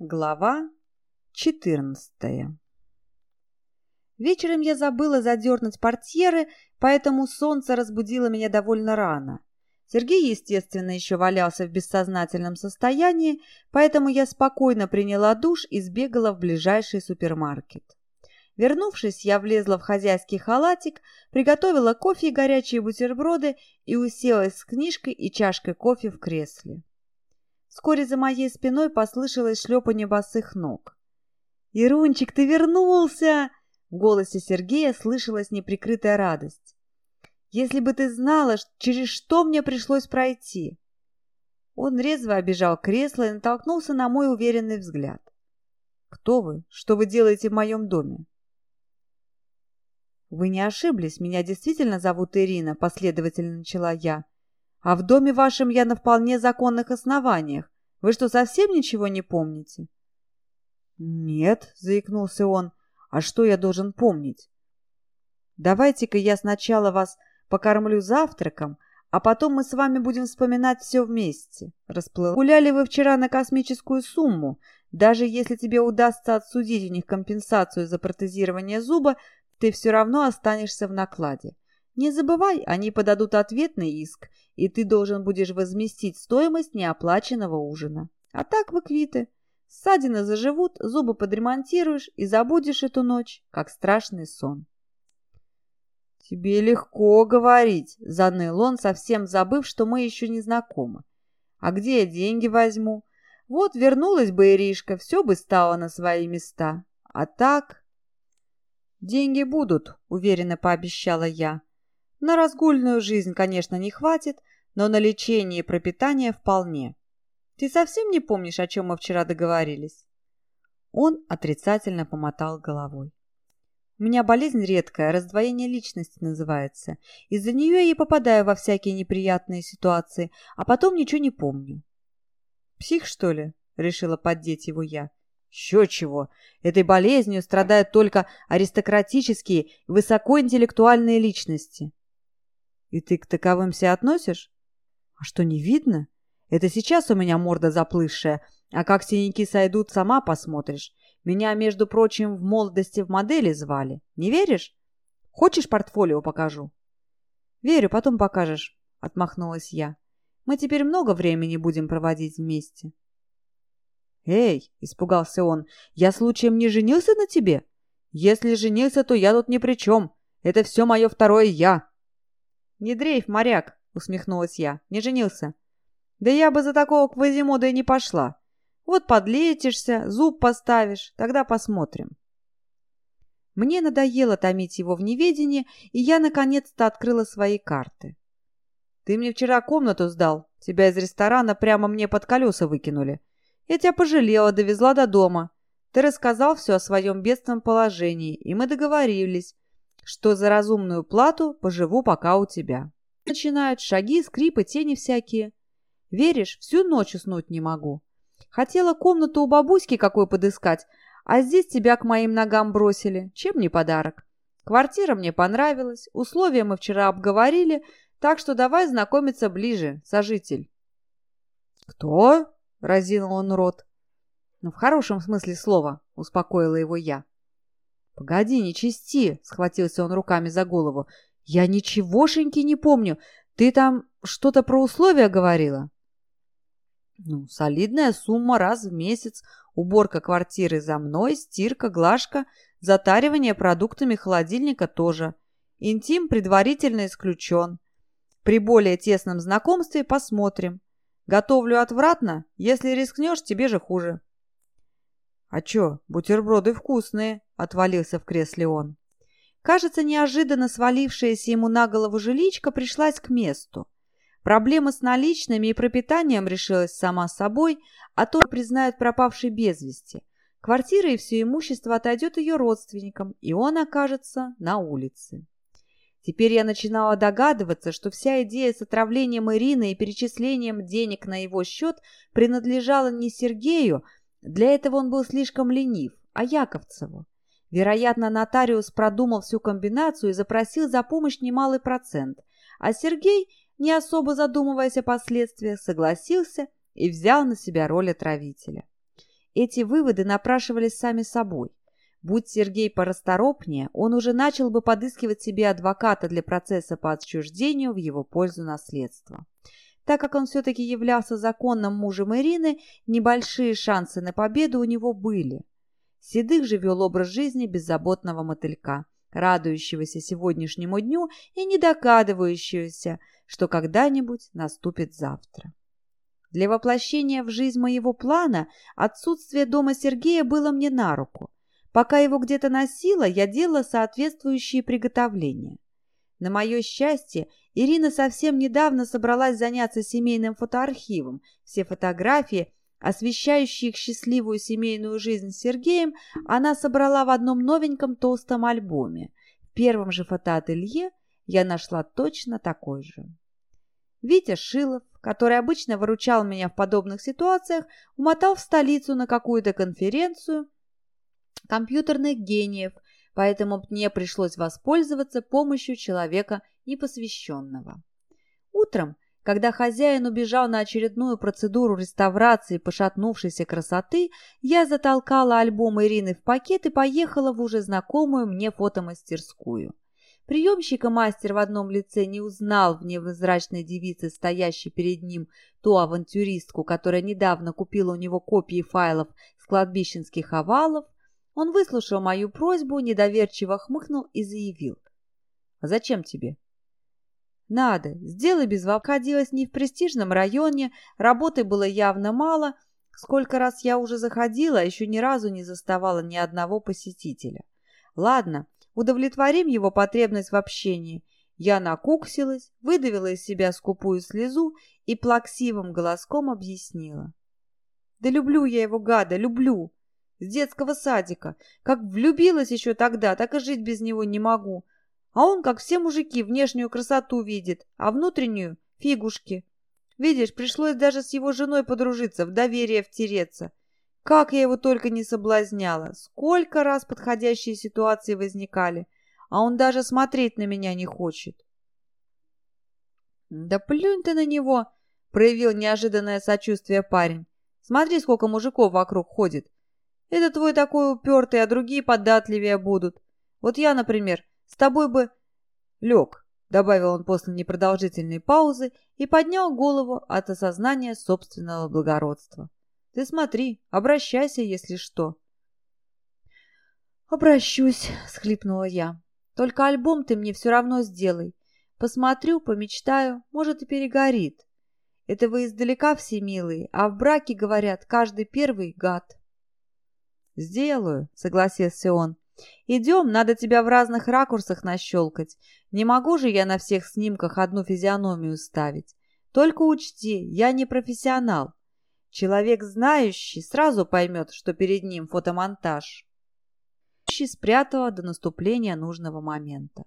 Глава 14 Вечером я забыла задернуть портьеры, поэтому солнце разбудило меня довольно рано. Сергей, естественно, еще валялся в бессознательном состоянии, поэтому я спокойно приняла душ и сбегала в ближайший супермаркет. Вернувшись, я влезла в хозяйский халатик, приготовила кофе и горячие бутерброды и уселась с книжкой и чашкой кофе в кресле. Вскоре за моей спиной послышалось шлепанье босых ног. «Ирунчик, ты вернулся!» В голосе Сергея слышалась неприкрытая радость. «Если бы ты знала, через что мне пришлось пройти!» Он резво обежал кресло и натолкнулся на мой уверенный взгляд. «Кто вы? Что вы делаете в моем доме?» «Вы не ошиблись, меня действительно зовут Ирина», — последовательно начала я. А в доме вашем я на вполне законных основаниях. Вы что, совсем ничего не помните? Нет, заикнулся он. А что я должен помнить? Давайте-ка я сначала вас покормлю завтраком, а потом мы с вами будем вспоминать все вместе. Расплыл. Гуляли вы вчера на космическую сумму. Даже если тебе удастся отсудить у них компенсацию за протезирование зуба, ты все равно останешься в накладе. Не забывай, они подадут ответный иск, и ты должен будешь возместить стоимость неоплаченного ужина. А так вы квиты. Ссадины заживут, зубы подремонтируешь и забудешь эту ночь, как страшный сон. «Тебе легко говорить», — заныл он, совсем забыв, что мы еще не знакомы. «А где я деньги возьму? Вот вернулась бы Иришка, все бы стало на свои места. А так...» «Деньги будут», — уверенно пообещала я. На разгульную жизнь, конечно, не хватит, но на лечение и пропитание вполне. Ты совсем не помнишь, о чем мы вчера договорились?» Он отрицательно помотал головой. «У меня болезнь редкая, раздвоение личности называется. Из-за нее я и попадаю во всякие неприятные ситуации, а потом ничего не помню». «Псих, что ли?» — решила поддеть его я. Еще чего. Этой болезнью страдают только аристократические высокоинтеллектуальные личности. И ты к таковым себя относишь? А что, не видно? Это сейчас у меня морда заплывшая, а как синяки сойдут, сама посмотришь. Меня, между прочим, в молодости в модели звали. Не веришь? Хочешь, портфолио покажу? Верю, потом покажешь, отмахнулась я. Мы теперь много времени будем проводить вместе. «Эй!» — испугался он. «Я случаем не женился на тебе? Если женился, то я тут ни при чем. Это все мое второе «я». «Не дрейф, моряк!» — усмехнулась я. «Не женился?» «Да я бы за такого Квазимода и не пошла. Вот подлетишься, зуб поставишь, тогда посмотрим». Мне надоело томить его в неведении, и я наконец-то открыла свои карты. «Ты мне вчера комнату сдал. Тебя из ресторана прямо мне под колеса выкинули. Я тебя пожалела, довезла до дома. Ты рассказал все о своем бедственном положении, и мы договорились, что за разумную плату поживу пока у тебя. Начинают шаги, скрипы, тени всякие. Веришь, всю ночь уснуть не могу. Хотела комнату у бабуськи какой подыскать, а здесь тебя к моим ногам бросили. Чем не подарок? Квартира мне понравилась, условия мы вчера обговорили, так что давай знакомиться ближе, сожитель. «Кто?» — разинул он рот. «Ну, в хорошем смысле слова», — успокоила его я. «Погоди, не чисти!» — схватился он руками за голову. «Я ничегошеньки не помню. Ты там что-то про условия говорила?» «Ну, солидная сумма раз в месяц, уборка квартиры за мной, стирка, глажка, затаривание продуктами холодильника тоже. Интим предварительно исключен. При более тесном знакомстве посмотрим. Готовлю отвратно, если рискнешь, тебе же хуже». «А чё, бутерброды вкусные», — отвалился в кресле он. Кажется, неожиданно свалившаяся ему на голову жиличка пришлась к месту. Проблема с наличными и пропитанием решилась сама собой, а то признают пропавшей без вести. Квартира и все имущество отойдет ее родственникам, и он окажется на улице. Теперь я начинала догадываться, что вся идея с отравлением Ирины и перечислением денег на его счет принадлежала не Сергею, для этого он был слишком ленив, а Яковцеву. Вероятно, нотариус продумал всю комбинацию и запросил за помощь немалый процент, а Сергей, не особо задумываясь о последствиях, согласился и взял на себя роль отравителя. Эти выводы напрашивались сами собой. Будь Сергей порасторопнее, он уже начал бы подыскивать себе адвоката для процесса по отчуждению в его пользу наследства. Так как он все-таки являлся законным мужем Ирины, небольшие шансы на победу у него были. Седых же вел образ жизни беззаботного мотылька, радующегося сегодняшнему дню и не догадывающегося, что когда-нибудь наступит завтра. Для воплощения в жизнь моего плана отсутствие дома Сергея было мне на руку. Пока его где-то носила, я делала соответствующие приготовления. На мое счастье, Ирина совсем недавно собралась заняться семейным фотоархивом. Все фотографии, освещающие их счастливую семейную жизнь с Сергеем, она собрала в одном новеньком толстом альбоме. В первом же фотоателье я нашла точно такой же. Витя Шилов, который обычно выручал меня в подобных ситуациях, умотал в столицу на какую-то конференцию компьютерных гениев, поэтому мне пришлось воспользоваться помощью человека непосвященного. Утром, когда хозяин убежал на очередную процедуру реставрации пошатнувшейся красоты, я затолкала альбом Ирины в пакет и поехала в уже знакомую мне фотомастерскую. Приемщика мастер в одном лице не узнал в невозрачной девице, стоящей перед ним, ту авантюристку, которая недавно купила у него копии файлов с кладбищенских овалов. Он выслушал мою просьбу, недоверчиво хмыкнул и заявил. «А зачем тебе?» «Надо. Сделай без Находилась не в престижном районе, работы было явно мало. Сколько раз я уже заходила, еще ни разу не заставала ни одного посетителя. Ладно, удовлетворим его потребность в общении. Я накуксилась, выдавила из себя скупую слезу и плаксивым голоском объяснила. «Да люблю я его, гада, люблю! С детского садика. Как влюбилась еще тогда, так и жить без него не могу. А он, как все мужики, внешнюю красоту видит, а внутреннюю — фигушки. Видишь, пришлось даже с его женой подружиться, в доверие втереться. Как я его только не соблазняла, сколько раз подходящие ситуации возникали, а он даже смотреть на меня не хочет. «Да плюнь ты на него!» — проявил неожиданное сочувствие парень. «Смотри, сколько мужиков вокруг ходит. Это твой такой упертый, а другие податливее будут. Вот я, например, с тобой бы лег», — добавил он после непродолжительной паузы и поднял голову от осознания собственного благородства. Ты смотри, обращайся, если что. «Обращусь», — схлипнула я. «Только альбом ты мне все равно сделай. Посмотрю, помечтаю, может, и перегорит. Это вы издалека все милые, а в браке, говорят, каждый первый гад». «Сделаю», — согласился он. «Идем, надо тебя в разных ракурсах нащелкать. Не могу же я на всех снимках одну физиономию ставить. Только учти, я не профессионал. Человек знающий сразу поймет, что перед ним фотомонтаж. спрятала до наступления нужного момента.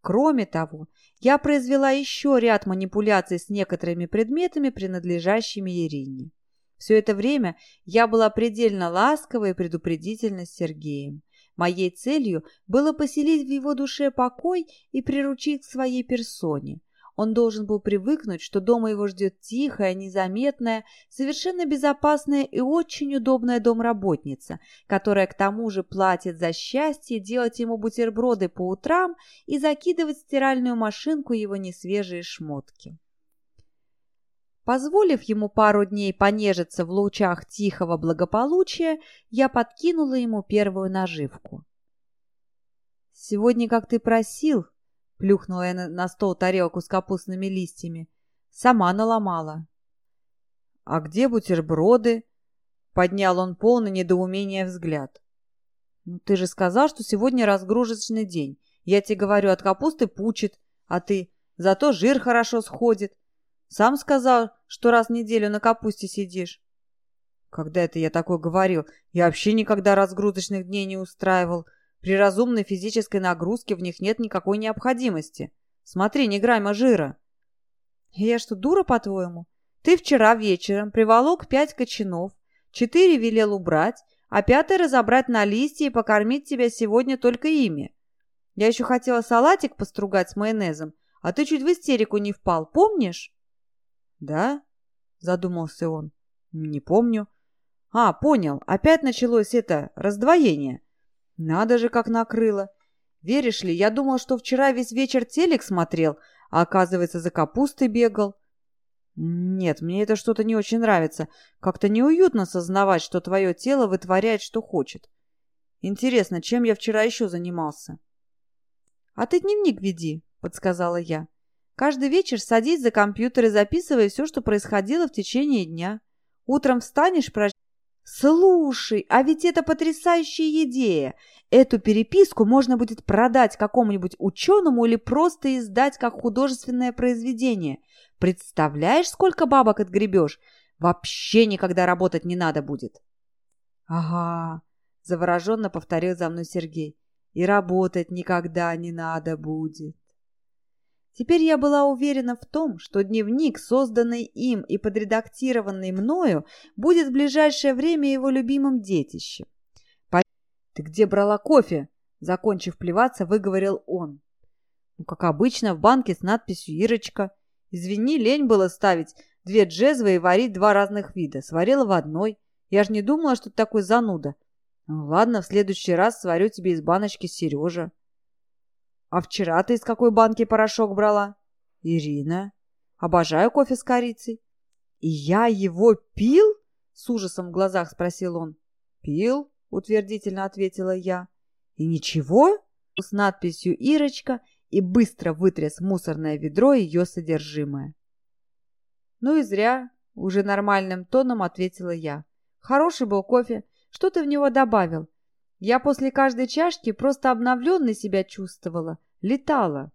Кроме того, я произвела еще ряд манипуляций с некоторыми предметами, принадлежащими Ирине. Все это время я была предельно ласковой и предупредительна с Сергеем. Моей целью было поселить в его душе покой и приручить к своей персоне. Он должен был привыкнуть, что дома его ждет тихая, незаметная, совершенно безопасная и очень удобная домработница, которая к тому же платит за счастье делать ему бутерброды по утрам и закидывать в стиральную машинку его несвежие шмотки. Позволив ему пару дней понежиться в лучах тихого благополучия, я подкинула ему первую наживку. «Сегодня, как ты просил, Плюхнула я на, стол тарелку с капустными листьями. Сама наломала. «А где бутерброды?» Поднял он полный недоумения взгляд. «Ну, ты же сказал, что сегодня разгрузочный день. Я тебе говорю, от капусты пучит, а ты... Зато жир хорошо сходит. Сам сказал, что раз в неделю на капусте сидишь». «Когда это я такое говорил? Я вообще никогда разгрузочных дней не устраивал. При разумной физической нагрузке в них нет никакой необходимости. Смотри, не грамма жира. Я что, дура, по-твоему? Ты вчера вечером приволок пять кочанов, четыре велел убрать, а пятый разобрать на листья и покормить тебя сегодня только ими. Я еще хотела салатик постругать с майонезом, а ты чуть в истерику не впал, помнишь? Да? Задумался он. Не помню. А, понял, опять началось это раздвоение. Надо же, как накрыло. Веришь ли, я думал, что вчера весь вечер телек смотрел, а оказывается, за капустой бегал. Нет, мне это что-то не очень нравится. Как-то неуютно сознавать, что твое тело вытворяет, что хочет. Интересно, чем я вчера еще занимался? А ты дневник веди, подсказала я. Каждый вечер садись за компьютер и записывай все, что происходило в течение дня. Утром встанешь, про... Слушай, а ведь это потрясающая идея. Эту переписку можно будет продать какому-нибудь ученому или просто издать как художественное произведение. Представляешь, сколько бабок отгребешь? Вообще никогда работать не надо будет. Ага, завороженно повторил за мной Сергей. И работать никогда не надо будет. Теперь я была уверена в том, что дневник, созданный им и подредактированный мною, будет в ближайшее время его любимым детищем. «Ты где брала кофе?» Закончив плеваться, выговорил он. Ну, как обычно, в банке с надписью «Ирочка». Извини, лень было ставить две джезвы и варить два разных вида. Сварила в одной. Я же не думала, что ты такой зануда. Ну, ладно, в следующий раз сварю тебе из баночки Сережа. А вчера ты из какой банки порошок брала? Ирина. Обожаю кофе с корицей. И я его пил? С ужасом в глазах спросил он. Пил? — утвердительно ответила я. «И ничего?» С надписью «Ирочка» и быстро вытряс мусорное ведро ее содержимое. «Ну и зря», — уже нормальным тоном ответила я. «Хороший был кофе. Что ты в него добавил? Я после каждой чашки просто обновленной себя чувствовала, летала».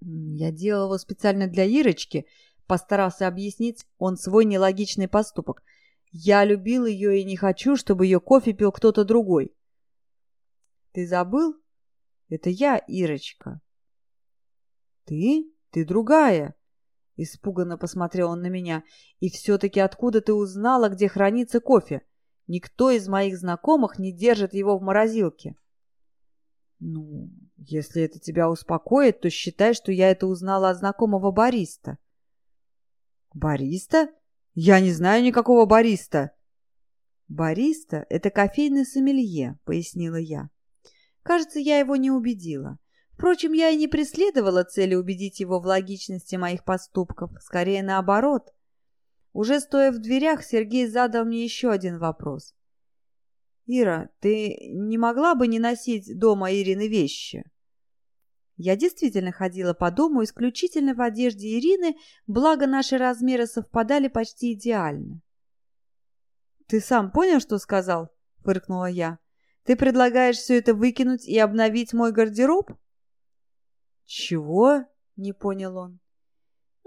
«Я делал его специально для Ирочки», — постарался объяснить он свой нелогичный поступок — я любил ее и не хочу, чтобы ее кофе пил кто-то другой. Ты забыл? Это я, Ирочка. Ты? Ты другая. Испуганно посмотрел он на меня. И все-таки откуда ты узнала, где хранится кофе? Никто из моих знакомых не держит его в морозилке. Ну, если это тебя успокоит, то считай, что я это узнала от знакомого бариста. Бариста? «Я не знаю никакого бариста». «Бариста — это кофейный сомелье», — пояснила я. Кажется, я его не убедила. Впрочем, я и не преследовала цели убедить его в логичности моих поступков, скорее наоборот. Уже стоя в дверях, Сергей задал мне еще один вопрос. «Ира, ты не могла бы не носить дома Ирины вещи?» Я действительно ходила по дому исключительно в одежде Ирины, благо наши размеры совпадали почти идеально. «Ты сам понял, что сказал?» — фыркнула я. «Ты предлагаешь все это выкинуть и обновить мой гардероб?» «Чего?» — не понял он.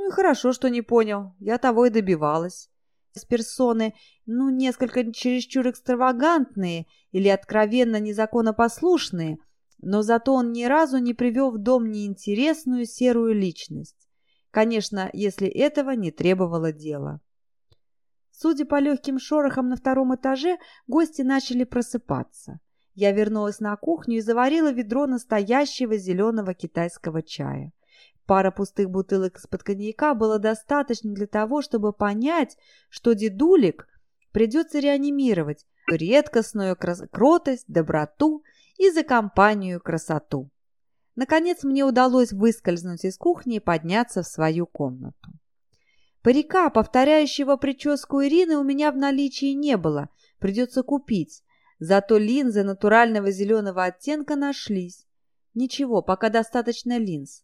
«Ну и хорошо, что не понял. Я того и добивалась. С персоны, ну, несколько чересчур экстравагантные или откровенно незаконопослушные — но зато он ни разу не привел в дом неинтересную серую личность. Конечно, если этого не требовало дело. Судя по легким шорохам на втором этаже, гости начали просыпаться. Я вернулась на кухню и заварила ведро настоящего зеленого китайского чая. Пара пустых бутылок из-под коньяка было достаточно для того, чтобы понять, что дедулик придется реанимировать редкостную кротость, доброту и за компанию красоту. Наконец мне удалось выскользнуть из кухни и подняться в свою комнату. Парика, повторяющего прическу Ирины, у меня в наличии не было, придется купить. Зато линзы натурального зеленого оттенка нашлись. Ничего, пока достаточно линз.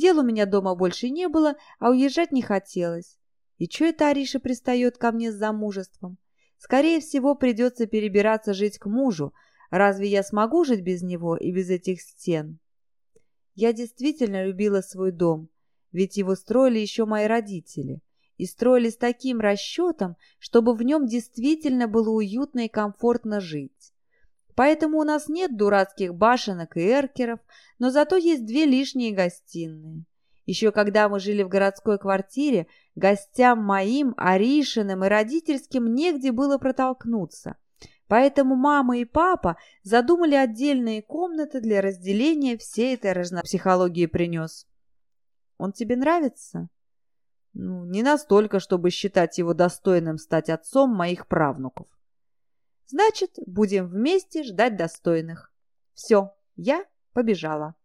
Дел у меня дома больше не было, а уезжать не хотелось. И что это Ариша пристает ко мне с замужеством? Скорее всего, придется перебираться жить к мужу, Разве я смогу жить без него и без этих стен? Я действительно любила свой дом, ведь его строили еще мои родители. И строили с таким расчетом, чтобы в нем действительно было уютно и комфортно жить. Поэтому у нас нет дурацких башенок и эркеров, но зато есть две лишние гостиные. Еще когда мы жили в городской квартире, гостям моим, Аришиным и родительским негде было протолкнуться – Поэтому мама и папа задумали отдельные комнаты для разделения всей этой разнопсихологии принес. Он тебе нравится? Ну, не настолько, чтобы считать его достойным стать отцом моих правнуков. Значит, будем вместе ждать достойных. Все, я побежала.